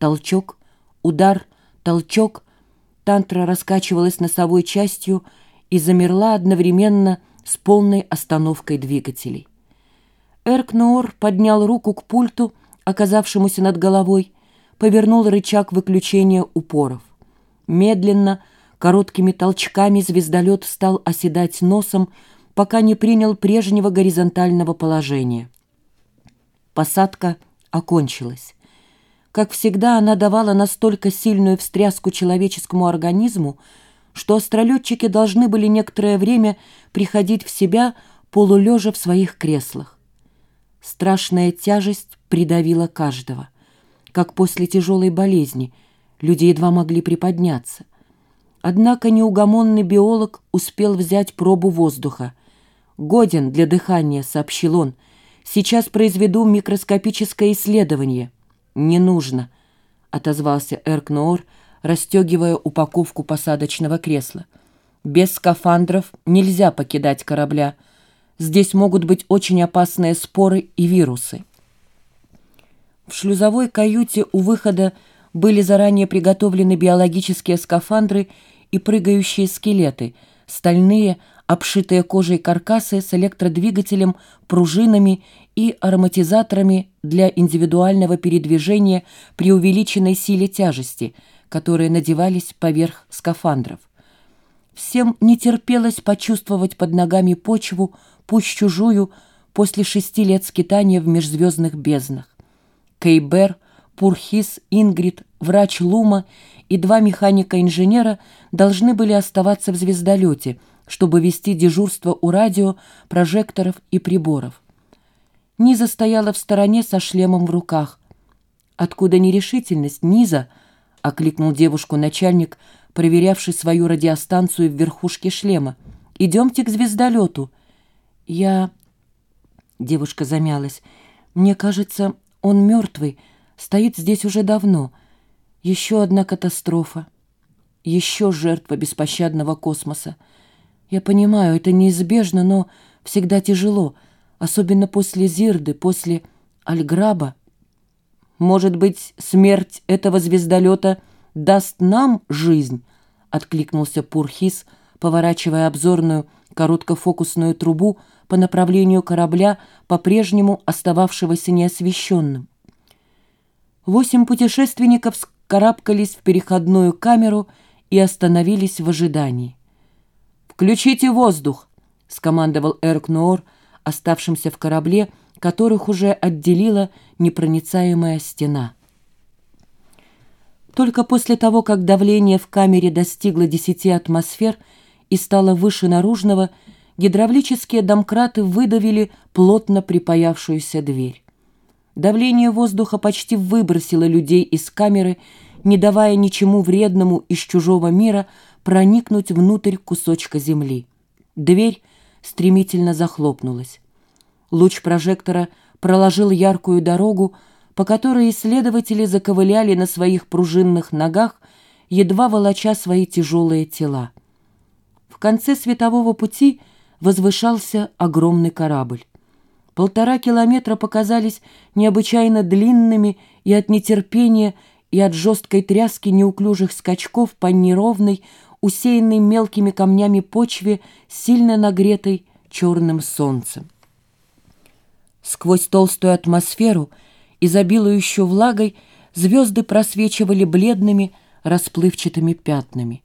толчок, удар, толчок. Тантра раскачивалась носовой частью и замерла одновременно с полной остановкой двигателей. Эркноор поднял руку к пульту, оказавшемуся над головой, повернул рычаг выключения упоров. Медленно, короткими толчками звездолет стал оседать носом, пока не принял прежнего горизонтального положения. Посадка окончилась. Как всегда, она давала настолько сильную встряску человеческому организму, что астролетчики должны были некоторое время приходить в себя, полулежа в своих креслах. Страшная тяжесть придавила каждого. Как после тяжелой болезни, люди едва могли приподняться. Однако неугомонный биолог успел взять пробу воздуха. «Годен для дыхания», — сообщил он. «Сейчас произведу микроскопическое исследование». «Не нужно», — отозвался Эркноор, расстегивая упаковку посадочного кресла. «Без скафандров нельзя покидать корабля. Здесь могут быть очень опасные споры и вирусы». В шлюзовой каюте у выхода были заранее приготовлены биологические скафандры и прыгающие скелеты, стальные, обшитые кожей каркасы с электродвигателем, пружинами и ароматизаторами для индивидуального передвижения при увеличенной силе тяжести, которые надевались поверх скафандров. Всем не терпелось почувствовать под ногами почву, пусть чужую, после шести лет скитания в межзвездных безднах. Кейбер, Пурхис, Ингрид, врач Лума и два механика-инженера должны были оставаться в звездолете, чтобы вести дежурство у радио, прожекторов и приборов. Низа стояла в стороне со шлемом в руках. «Откуда нерешительность, Низа?» — окликнул девушку начальник, проверявший свою радиостанцию в верхушке шлема. «Идемте к звездолету». «Я...» — девушка замялась. «Мне кажется, он мертвый, стоит здесь уже давно. Еще одна катастрофа. Еще жертва беспощадного космоса. Я понимаю, это неизбежно, но всегда тяжело, особенно после Зирды, после Альграба. Может быть, смерть этого звездолета даст нам жизнь? Откликнулся Пурхис, поворачивая обзорную короткофокусную трубу по направлению корабля, по-прежнему остававшегося неосвещенным. Восемь путешественников скарабкались в переходную камеру и остановились в ожидании. «Включите воздух!» — скомандовал Эркноор, оставшимся в корабле, которых уже отделила непроницаемая стена. Только после того, как давление в камере достигло 10 атмосфер и стало выше наружного, гидравлические домкраты выдавили плотно припаявшуюся дверь. Давление воздуха почти выбросило людей из камеры, не давая ничему вредному из чужого мира проникнуть внутрь кусочка земли. Дверь стремительно захлопнулась. Луч прожектора проложил яркую дорогу, по которой исследователи заковыляли на своих пружинных ногах, едва волоча свои тяжелые тела. В конце светового пути возвышался огромный корабль. Полтора километра показались необычайно длинными и от нетерпения, и от жесткой тряски неуклюжих скачков по неровной, усеянной мелкими камнями почве, сильно нагретой черным солнцем. Сквозь толстую атмосферу, изобилующую влагой, звезды просвечивали бледными, расплывчатыми пятнами.